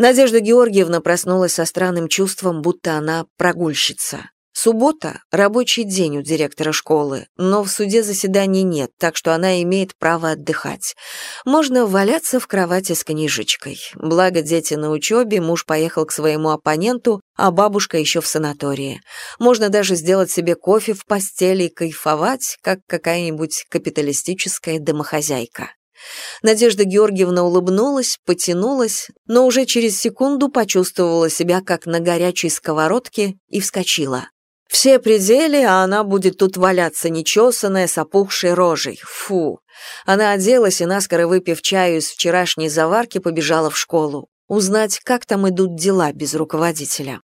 Надежда Георгиевна проснулась со странным чувством, будто она прогульщица. Суббота – рабочий день у директора школы, но в суде заседаний нет, так что она имеет право отдыхать. Можно валяться в кровати с книжечкой. Благо дети на учебе, муж поехал к своему оппоненту, а бабушка еще в санатории. Можно даже сделать себе кофе в постели и кайфовать, как какая-нибудь капиталистическая домохозяйка. Надежда Георгиевна улыбнулась, потянулась, но уже через секунду почувствовала себя как на горячей сковородке и вскочила. Все пределы, а она будет тут валяться, нечесанная, с опухшей рожей. Фу. Она оделась и, наскоро выпив чаю из вчерашней заварки, побежала в школу. Узнать, как там идут дела без руководителя.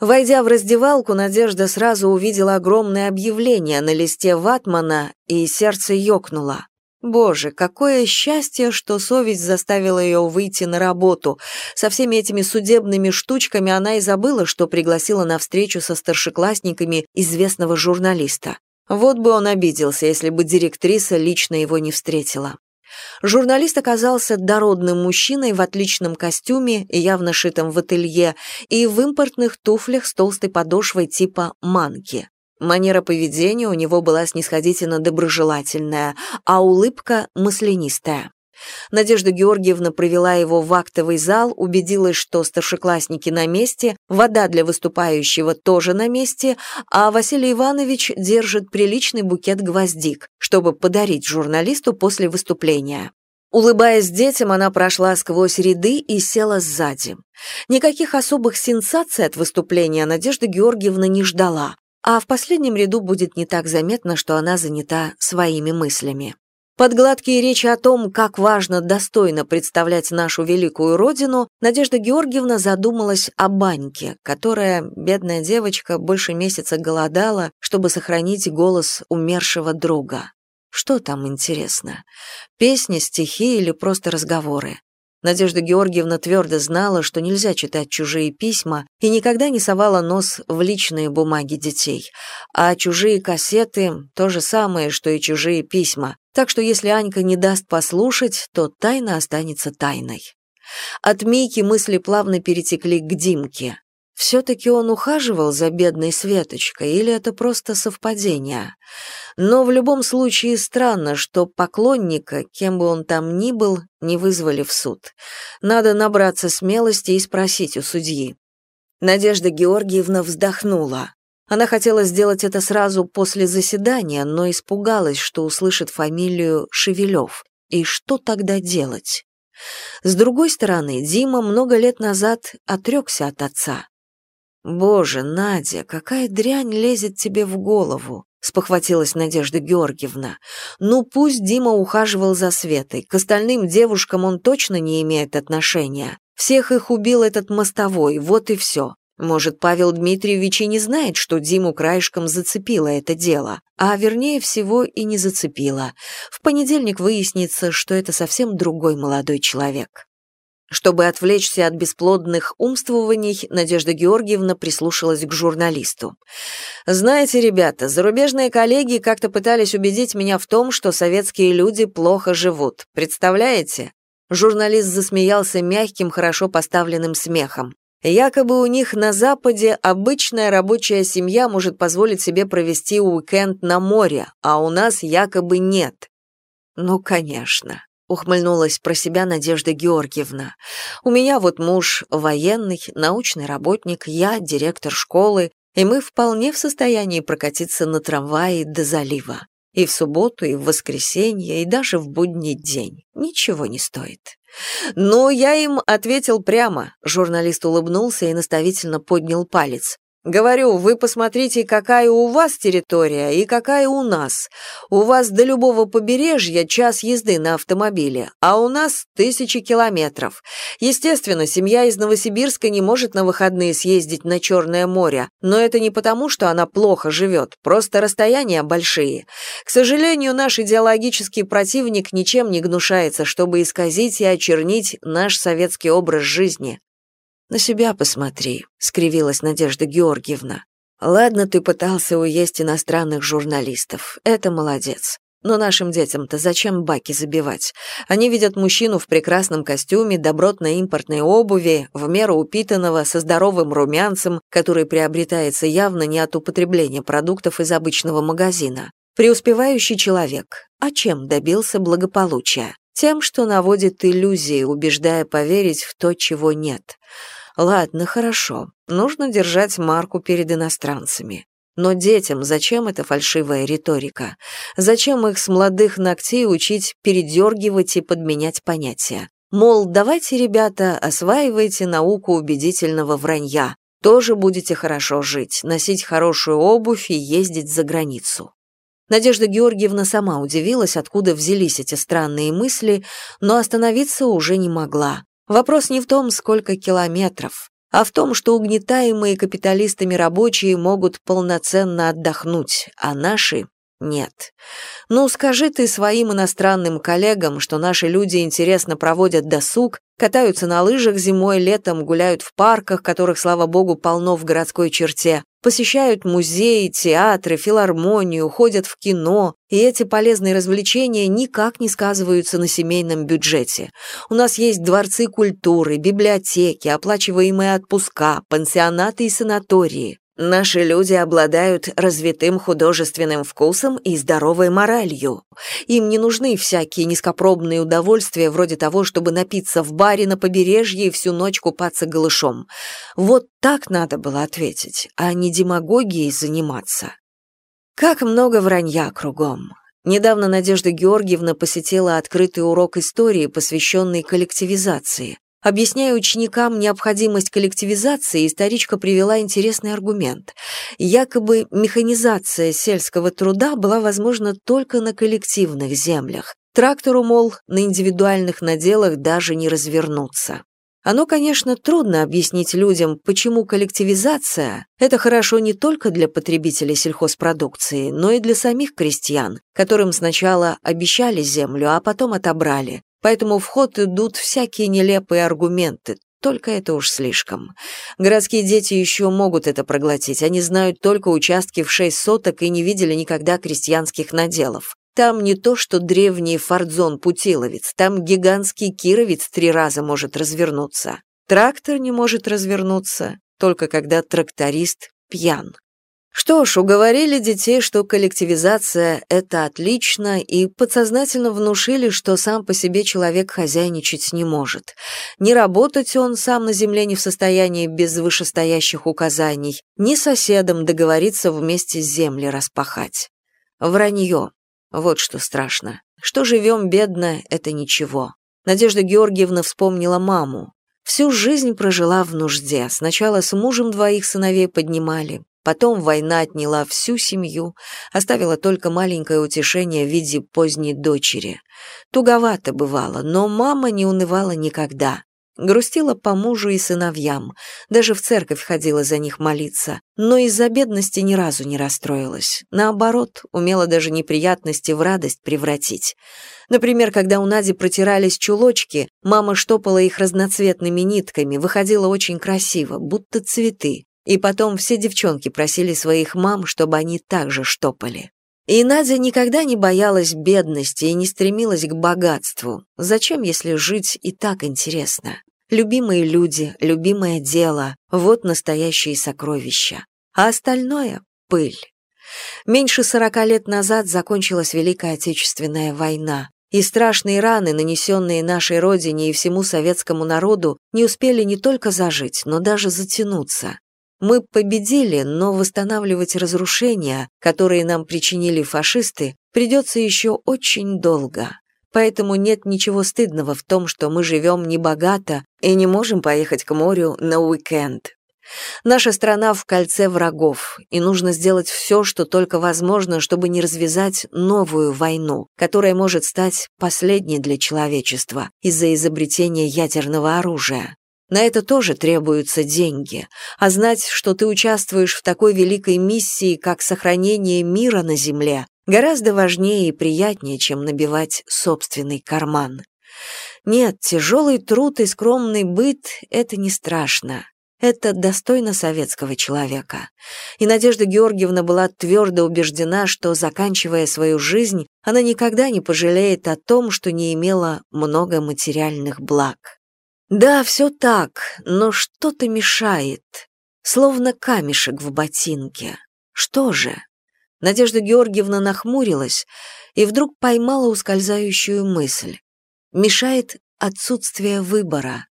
Войдя в раздевалку, Надежда сразу увидела огромное объявление на листе ватмана, и сердце ёкнуло. Боже, какое счастье, что совесть заставила ее выйти на работу. Со всеми этими судебными штучками она и забыла, что пригласила на встречу со старшеклассниками известного журналиста. Вот бы он обиделся, если бы директриса лично его не встретила. Журналист оказался дородным мужчиной в отличном костюме, явно шитом в ателье, и в импортных туфлях с толстой подошвой типа манки. Манера поведения у него была снисходительно доброжелательная, а улыбка маслянистая. Надежда Георгиевна провела его в актовый зал, убедилась, что старшеклассники на месте, вода для выступающего тоже на месте, а Василий Иванович держит приличный букет гвоздик, чтобы подарить журналисту после выступления. Улыбаясь детям, она прошла сквозь ряды и села сзади. Никаких особых сенсаций от выступления Надежда Георгиевна не ждала а в последнем ряду будет не так заметно, что она занята своими мыслями. Под гладкие речи о том, как важно достойно представлять нашу великую родину, Надежда Георгиевна задумалась о баньке, которая, бедная девочка, больше месяца голодала, чтобы сохранить голос умершего друга. Что там интересно? Песни, стихи или просто разговоры? Надежда Георгиевна твердо знала, что нельзя читать чужие письма и никогда не совала нос в личные бумаги детей. А чужие кассеты — то же самое, что и чужие письма. Так что если Анька не даст послушать, то тайна останется тайной. От Мийки мысли плавно перетекли к Димке. Все-таки он ухаживал за бедной Светочкой, или это просто совпадение? Но в любом случае странно, что поклонника, кем бы он там ни был, не вызвали в суд. Надо набраться смелости и спросить у судьи. Надежда Георгиевна вздохнула. Она хотела сделать это сразу после заседания, но испугалась, что услышит фамилию Шевелев. И что тогда делать? С другой стороны, Дима много лет назад отрекся от отца. «Боже, Надя, какая дрянь лезет тебе в голову?» — спохватилась Надежда Георгиевна. «Ну, пусть Дима ухаживал за Светой. К остальным девушкам он точно не имеет отношения. Всех их убил этот мостовой, вот и все. Может, Павел Дмитриевич и не знает, что Диму краешком зацепило это дело, а вернее всего и не зацепило. В понедельник выяснится, что это совсем другой молодой человек. Чтобы отвлечься от бесплодных умствований, Надежда Георгиевна прислушалась к журналисту. «Знаете, ребята, зарубежные коллеги как-то пытались убедить меня в том, что советские люди плохо живут. Представляете?» Журналист засмеялся мягким, хорошо поставленным смехом. Якобы у них на Западе обычная рабочая семья может позволить себе провести уикенд на море, а у нас якобы нет. Ну, конечно ухмыльнулась про себя Надежда Георгиевна. У меня вот муж военный, научный работник, я директор школы, и мы вполне в состоянии прокатиться на трамвае до залива. И в субботу, и в воскресенье, и даже в будний день. Ничего не стоит. Но я им ответил прямо. Журналист улыбнулся и наставительно поднял палец. Говорю, вы посмотрите, какая у вас территория и какая у нас. У вас до любого побережья час езды на автомобиле, а у нас тысячи километров. Естественно, семья из Новосибирска не может на выходные съездить на Черное море, но это не потому, что она плохо живет, просто расстояния большие. К сожалению, наш идеологический противник ничем не гнушается, чтобы исказить и очернить наш советский образ жизни. «На себя посмотри», — скривилась Надежда Георгиевна. «Ладно, ты пытался уесть иностранных журналистов. Это молодец. Но нашим детям-то зачем баки забивать? Они видят мужчину в прекрасном костюме, добротной импортной обуви, в меру упитанного, со здоровым румянцем, который приобретается явно не от употребления продуктов из обычного магазина. Преуспевающий человек. А чем добился благополучия? Тем, что наводит иллюзии, убеждая поверить в то, чего нет. Ладно, хорошо. Нужно держать марку перед иностранцами. Но детям зачем эта фальшивая риторика? Зачем их с молодых ногтей учить передергивать и подменять понятия? Мол, давайте, ребята, осваивайте науку убедительного вранья. Тоже будете хорошо жить, носить хорошую обувь и ездить за границу. Надежда Георгиевна сама удивилась, откуда взялись эти странные мысли, но остановиться уже не могла. Вопрос не в том, сколько километров а в том, что угнетаемые капиталистами рабочие могут полноценно отдохнуть, а наши нет. Ну, скажи ты своим иностранным коллегам, что наши люди интересно проводят досуг, катаются на лыжах зимой, летом гуляют в парках, которых, слава богу, полно в городской черте, посещают музеи, театры, филармонию, ходят в кино, и эти полезные развлечения никак не сказываются на семейном бюджете. У нас есть дворцы культуры, библиотеки, оплачиваемые отпуска, пансионаты и санатории. Наши люди обладают развитым художественным вкусом и здоровой моралью. Им не нужны всякие низкопробные удовольствия вроде того, чтобы напиться в баре на побережье и всю ночь купаться голышом. Вот так надо было ответить, а не демагогией заниматься. Как много вранья кругом. Недавно Надежда Георгиевна посетила открытый урок истории, посвященный коллективизации. Объясняя ученикам необходимость коллективизации, историчка привела интересный аргумент. Якобы механизация сельского труда была возможна только на коллективных землях. Трактору, мол, на индивидуальных наделах даже не развернуться. Оно, конечно, трудно объяснить людям, почему коллективизация – это хорошо не только для потребителей сельхозпродукции, но и для самих крестьян, которым сначала обещали землю, а потом отобрали, Поэтому в ход идут всякие нелепые аргументы, только это уж слишком. Городские дети еще могут это проглотить, они знают только участки в шесть соток и не видели никогда крестьянских наделов. Там не то, что древний фордзон-путиловец, там гигантский кировец три раза может развернуться. Трактор не может развернуться, только когда тракторист пьян. Что ж, уговорили детей, что коллективизация — это отлично, и подсознательно внушили, что сам по себе человек хозяйничать не может. Не работать он сам на земле не в состоянии без вышестоящих указаний, ни соседом договориться вместе с землей распахать. Вранье. Вот что страшно. Что живем бедно — это ничего. Надежда Георгиевна вспомнила маму. Всю жизнь прожила в нужде. Сначала с мужем двоих сыновей поднимали, Потом война отняла всю семью, оставила только маленькое утешение в виде поздней дочери. Туговато бывало, но мама не унывала никогда. Грустила по мужу и сыновьям, даже в церковь ходила за них молиться, но из-за бедности ни разу не расстроилась. Наоборот, умела даже неприятности в радость превратить. Например, когда у Нади протирались чулочки, мама штопала их разноцветными нитками, выходило очень красиво, будто цветы. И потом все девчонки просили своих мам, чтобы они также штопали. И Надя никогда не боялась бедности и не стремилась к богатству. Зачем, если жить и так интересно? Любимые люди, любимое дело — вот настоящие сокровища. А остальное — пыль. Меньше сорока лет назад закончилась Великая Отечественная война, и страшные раны, нанесенные нашей родине и всему советскому народу, не успели не только зажить, но даже затянуться. Мы победили, но восстанавливать разрушения, которые нам причинили фашисты, придется еще очень долго. Поэтому нет ничего стыдного в том, что мы живем небогато и не можем поехать к морю на уикенд. Наша страна в кольце врагов, и нужно сделать все, что только возможно, чтобы не развязать новую войну, которая может стать последней для человечества из-за изобретения ядерного оружия. На это тоже требуются деньги, а знать, что ты участвуешь в такой великой миссии, как сохранение мира на Земле, гораздо важнее и приятнее, чем набивать собственный карман. Нет, тяжелый труд и скромный быт — это не страшно. Это достойно советского человека. И Надежда Георгиевна была твердо убеждена, что, заканчивая свою жизнь, она никогда не пожалеет о том, что не имела много материальных благ. Да, все так, но что-то мешает, словно камешек в ботинке. Что же? Надежда Георгиевна нахмурилась и вдруг поймала ускользающую мысль. Мешает отсутствие выбора.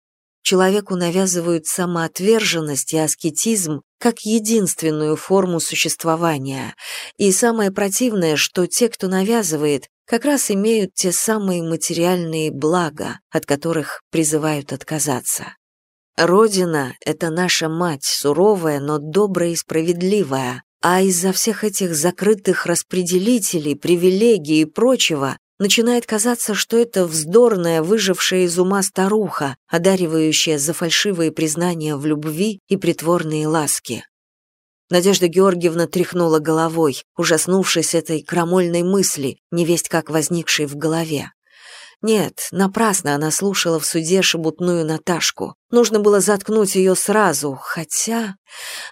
Человеку навязывают самоотверженность и аскетизм как единственную форму существования. И самое противное, что те, кто навязывает, как раз имеют те самые материальные блага, от которых призывают отказаться. Родина — это наша мать, суровая, но добрая и справедливая, а из-за всех этих закрытых распределителей, привилегий и прочего начинает казаться, что это вздорная, выжившая из ума старуха, одаривающая за фальшивые признания в любви и притворные ласки. Надежда Георгиевна тряхнула головой, ужаснувшись этой крамольной мысли, невесть как возникшей в голове. Нет, напрасно она слушала в суде шебутную Наташку. Нужно было заткнуть ее сразу, хотя...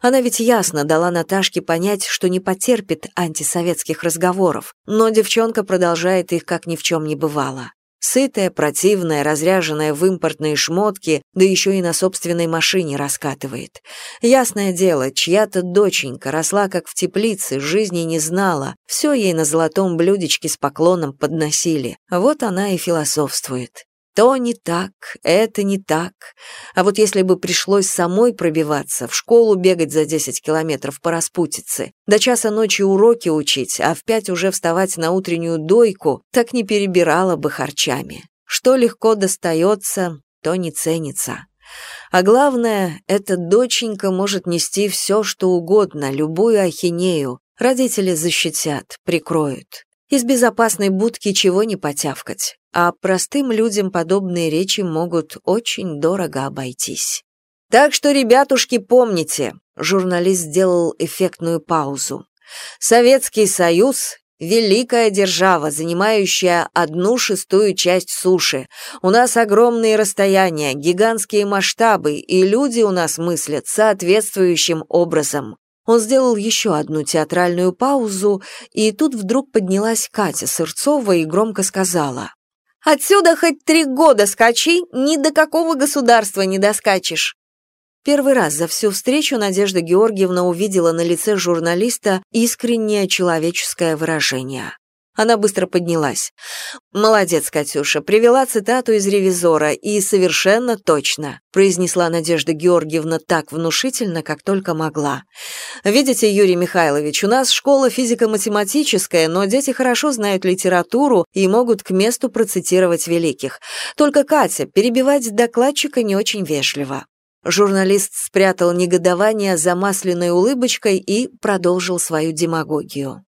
Она ведь ясно дала Наташке понять, что не потерпит антисоветских разговоров, но девчонка продолжает их, как ни в чем не бывало. Сытая, противная, разряженная в импортные шмотки, да еще и на собственной машине раскатывает. Ясное дело, чья-то доченька росла как в теплице, жизни не знала, все ей на золотом блюдечке с поклоном подносили. Вот она и философствует. То не так, это не так. А вот если бы пришлось самой пробиваться, в школу бегать за 10 километров по распутице, до часа ночи уроки учить, а в пять уже вставать на утреннюю дойку, так не перебирала бы харчами. Что легко достается, то не ценится. А главное, эта доченька может нести все, что угодно, любую ахинею. Родители защитят, прикроют. Из безопасной будки чего не потявкать а простым людям подобные речи могут очень дорого обойтись. Так что, ребятушки, помните, журналист сделал эффектную паузу. Советский Союз Великая держава, занимающая одну шестую часть суши. У нас огромные расстояния, гигантские масштабы, и люди у нас мыслят соответствующим образом. Он сделал еще одну театральную паузу, и тут вдруг поднялась Катя Сырцова и громко сказала. Отсюда хоть три года скачи, ни до какого государства не доскачешь. Первый раз за всю встречу Надежда Георгиевна увидела на лице журналиста искреннее человеческое выражение. Она быстро поднялась. «Молодец, Катюша, привела цитату из «Ревизора» и совершенно точно», произнесла Надежда Георгиевна так внушительно, как только могла. «Видите, Юрий Михайлович, у нас школа физико-математическая, но дети хорошо знают литературу и могут к месту процитировать великих. Только, Катя, перебивать докладчика не очень вежливо». Журналист спрятал негодование за масляной улыбочкой и продолжил свою демагогию.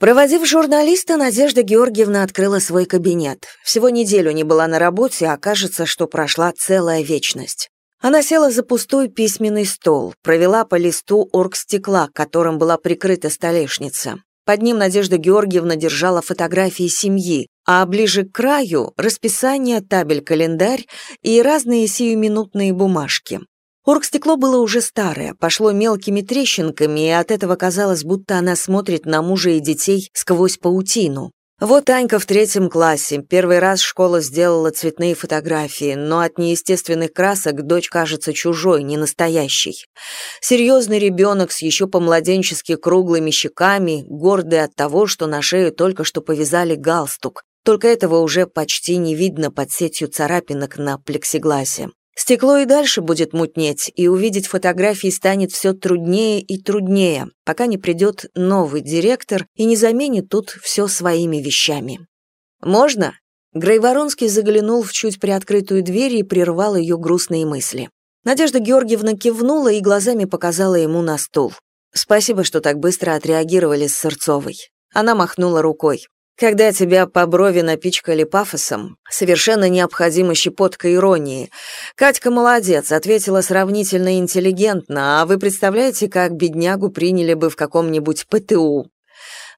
Проводив журналиста, Надежда Георгиевна открыла свой кабинет. Всего неделю не была на работе, а кажется, что прошла целая вечность. Она села за пустой письменный стол, провела по листу оргстекла, которым была прикрыта столешница. Под ним Надежда Георгиевна держала фотографии семьи, а ближе к краю — расписание, табель-календарь и разные сиюминутные бумажки. Оргстекло было уже старое, пошло мелкими трещинками, и от этого казалось, будто она смотрит на мужа и детей сквозь паутину. Вот Анька в третьем классе. Первый раз школа сделала цветные фотографии, но от неестественных красок дочь кажется чужой, не настоящей. Серьезный ребенок с еще помладенчески круглыми щеками, гордый от того, что на шею только что повязали галстук. Только этого уже почти не видно под сетью царапинок на плексигласе. Стекло и дальше будет мутнеть, и увидеть фотографии станет все труднее и труднее, пока не придет новый директор и не заменит тут все своими вещами. «Можно?» Грейворонский заглянул в чуть приоткрытую дверь и прервал ее грустные мысли. Надежда Георгиевна кивнула и глазами показала ему на стул. «Спасибо, что так быстро отреагировали с Сырцовой». Она махнула рукой. Когда тебя по брови напичкали пафосом, совершенно необходима щепотка иронии. Катька молодец, ответила сравнительно интеллигентно, а вы представляете, как беднягу приняли бы в каком-нибудь ПТУ?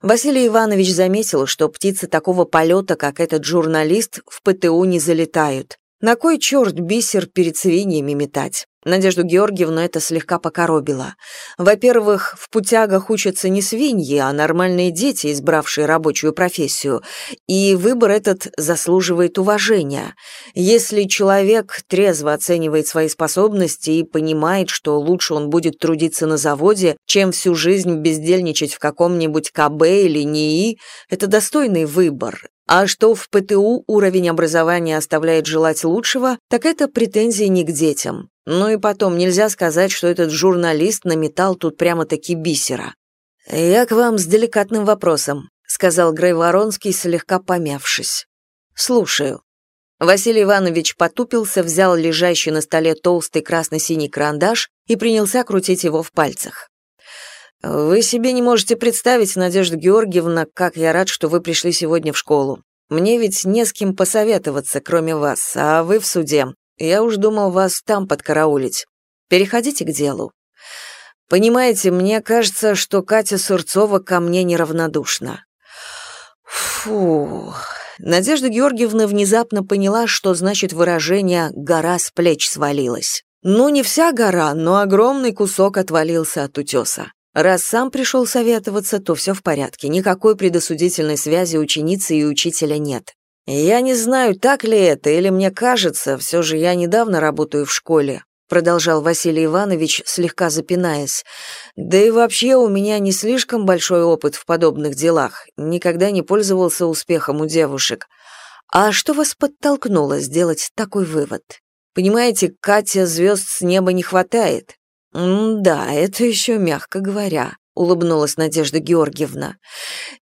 Василий Иванович заметил, что птицы такого полета, как этот журналист, в ПТУ не залетают. На кой черт бисер перед свиньями метать? Надежду Георгиевну это слегка покоробило. Во-первых, в путягах учатся не свиньи, а нормальные дети, избравшие рабочую профессию, и выбор этот заслуживает уважения. Если человек трезво оценивает свои способности и понимает, что лучше он будет трудиться на заводе, чем всю жизнь бездельничать в каком-нибудь КБ или НИИ, это достойный выбор, а что в ПТУ уровень образования оставляет желать лучшего, так это претензии не к детям. Ну и потом, нельзя сказать, что этот журналист наметал тут прямо-таки бисера. «Я к вам с деликатным вопросом», — сказал Грей Воронский, слегка помявшись. «Слушаю». Василий Иванович потупился, взял лежащий на столе толстый красно-синий карандаш и принялся крутить его в пальцах. «Вы себе не можете представить, Надежда Георгиевна, как я рад, что вы пришли сегодня в школу. Мне ведь не с кем посоветоваться, кроме вас, а вы в суде. Я уж думал вас там подкараулить. Переходите к делу. Понимаете, мне кажется, что Катя Сурцова ко мне неравнодушна». Фу. Надежда Георгиевна внезапно поняла, что значит выражение «гора с плеч свалилась». Ну, не вся гора, но огромный кусок отвалился от утеса. Раз сам пришел советоваться, то все в порядке, никакой предосудительной связи ученицы и учителя нет. Я не знаю, так ли это, или мне кажется, все же я недавно работаю в школе, продолжал Василий Иванович, слегка запинаясь. Да и вообще у меня не слишком большой опыт в подобных делах, никогда не пользовался успехом у девушек. А что вас подтолкнуло сделать такой вывод? Понимаете, Катя звезд с неба не хватает. «Да, это еще мягко говоря», — улыбнулась Надежда Георгиевна.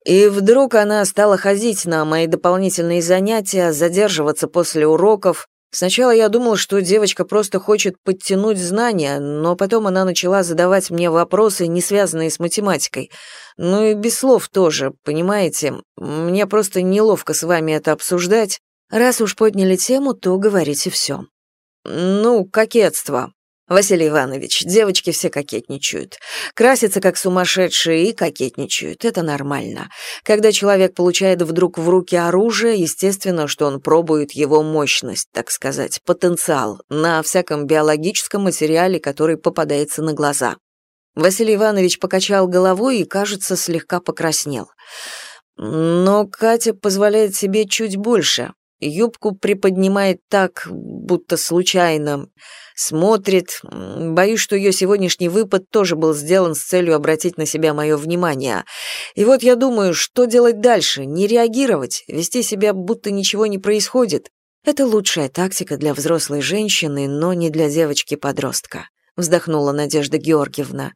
И вдруг она стала ходить на мои дополнительные занятия, задерживаться после уроков. Сначала я думал, что девочка просто хочет подтянуть знания, но потом она начала задавать мне вопросы, не связанные с математикой. Ну и без слов тоже, понимаете? Мне просто неловко с вами это обсуждать. Раз уж подняли тему, то говорите все. Ну, кокетство. Василий Иванович, девочки все кокетничают. Красятся как сумасшедшие и кокетничают. Это нормально. Когда человек получает вдруг в руки оружие, естественно, что он пробует его мощность, так сказать, потенциал на всяком биологическом материале, который попадается на глаза. Василий Иванович покачал головой и, кажется, слегка покраснел. Но Катя позволяет себе чуть больше. Юбку приподнимает так, будто случайно смотрит. Боюсь, что ее сегодняшний выпад тоже был сделан с целью обратить на себя мое внимание. И вот я думаю, что делать дальше? Не реагировать, вести себя, будто ничего не происходит. Это лучшая тактика для взрослой женщины, но не для девочки-подростка, вздохнула Надежда Георгиевна.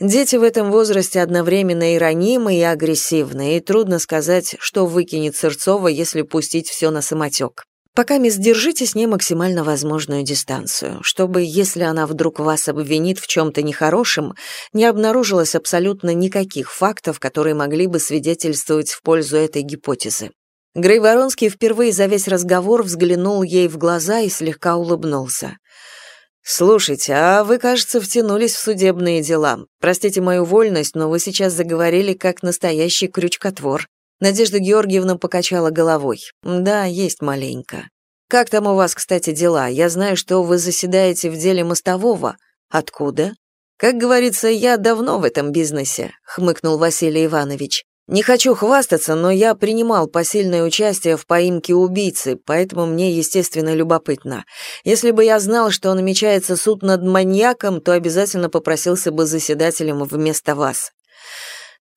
Дети в этом возрасте одновременно и ранимы, и агрессивны, и трудно сказать, что выкинет Сырцова, если пустить все на самотек. Пока мисс держите с ней максимально возможную дистанцию, чтобы, если она вдруг вас обвинит в чем-то нехорошем, не обнаружилось абсолютно никаких фактов, которые могли бы свидетельствовать в пользу этой гипотезы. Грей Воронский впервые за весь разговор взглянул ей в глаза и слегка улыбнулся. «Слушайте, а вы, кажется, втянулись в судебные дела. Простите мою вольность, но вы сейчас заговорили как настоящий крючкотвор. Надежда Георгиевна покачала головой. «Да, есть маленько. Как там у вас, кстати, дела? Я знаю, что вы заседаете в деле мостового. Откуда?» «Как говорится, я давно в этом бизнесе», — хмыкнул Василий Иванович. «Не хочу хвастаться, но я принимал посильное участие в поимке убийцы, поэтому мне, естественно, любопытно. Если бы я знал, что намечается суд над маньяком, то обязательно попросился бы заседателем вместо вас.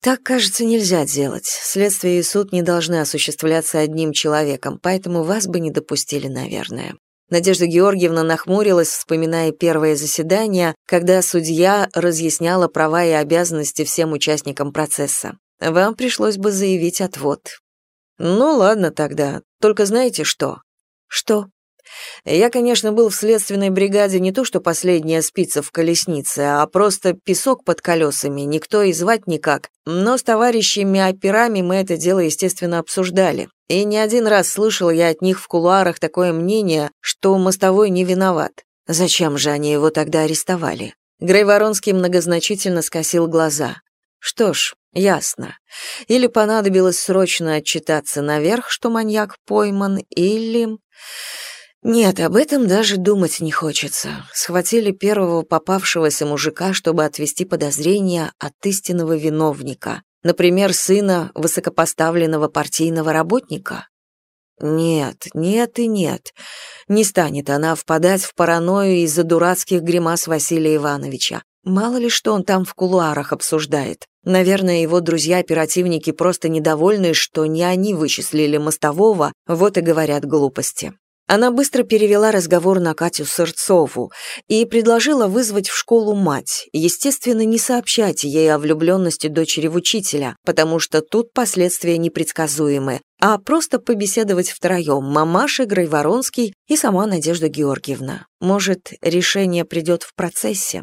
Так, кажется, нельзя делать. Следствие и суд не должны осуществляться одним человеком, поэтому вас бы не допустили, наверное. Надежда Георгиевна нахмурилась, вспоминая первое заседание, когда судья разъясняла права и обязанности всем участникам процесса. Вам пришлось бы заявить отвод. Ну ладно тогда. Только знаете что? Что? Я, конечно, был в следственной бригаде не то что последняя спица в колеснице, а просто песок под колесами, никто и звать никак. Но с товарищами-операми мы это дело, естественно, обсуждали. И не один раз слышал я от них в кулуарах такое мнение, что мостовой не виноват. Зачем же они его тогда арестовали? Грей Воронский многозначительно скосил глаза. Что ж, ясно. Или понадобилось срочно отчитаться наверх, что маньяк пойман, или... Нет, об этом даже думать не хочется. Схватили первого попавшегося мужика, чтобы отвести подозрения от истинного виновника, например, сына высокопоставленного партийного работника. Нет, нет и нет. Не станет она впадать в паранойю из-за дурацких гримас Василия Ивановича. Мало ли что он там в кулуарах обсуждает. Наверное, его друзья-оперативники просто недовольны, что не они вычислили мостового, вот и говорят глупости. Она быстро перевела разговор на Катю Сырцову и предложила вызвать в школу мать. Естественно, не сообщать ей о влюбленности дочери в учителя, потому что тут последствия непредсказуемы, а просто побеседовать втроем мамаша, Грайворонский и сама Надежда Георгиевна. Может, решение придет в процессе?